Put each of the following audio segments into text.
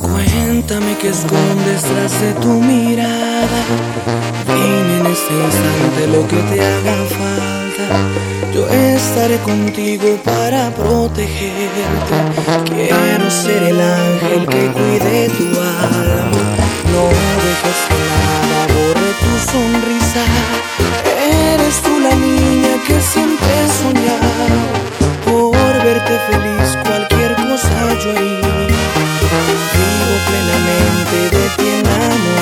Cuéntame que escondes tras de tu mirada. Dime en este instante lo que te haga falta. Estaré contigo para protegerte. Quiero ser el ángel que cuide tu alma. No dejes que nada borre tu sonrisa. Eres tú la niña que siempre he. Por verte feliz, cualquier cosa yo haría. Vivo plenamente de ti enamorado.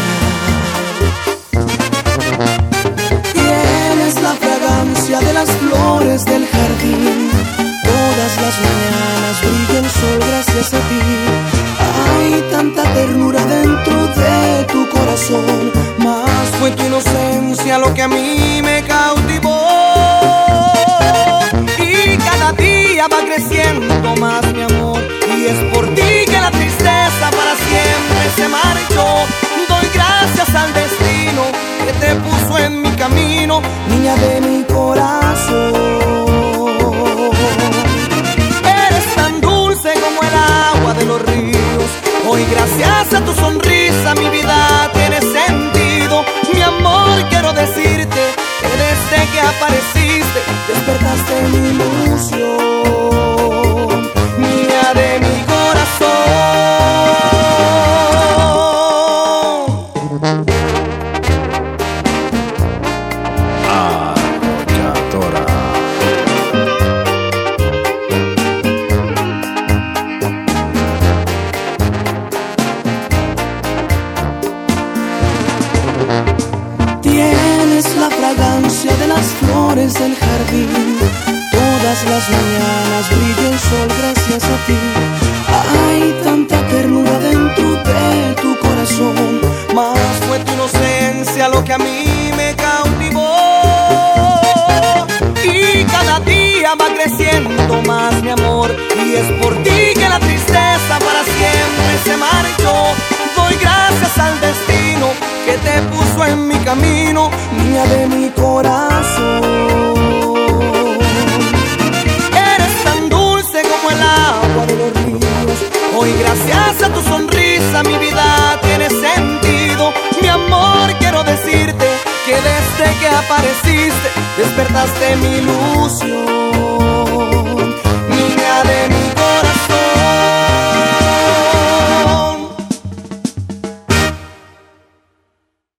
A mí me cautivó. Y cada día va creciendo más mi amor. Y es por ti que la tristeza para siempre se marchó. Doy gracias al destino que te puso en mi camino, niña de mi corazón. Eres tan dulce como el agua de los ríos. Hoy gracias a tu sonrisa mi vida tiene sentido. Mi amor quiero que apareciste despertaste mi ilusión. Niña de mi corazón. La fragancia de las flores del jardín. Todas las mañanas brilla el sol gracias a ti. Hay tanta ternura dentro de tu corazón. Más fue tu inocencia lo que a mí me cautivó. Y cada día va creciendo camino, niña de mi corazón. Eres tan dulce como el agua de los ríos. Hoy gracias a tu sonrisa mi vida tiene sentido. Mi amor quiero decirte que desde que apareciste despertaste mi ilusión.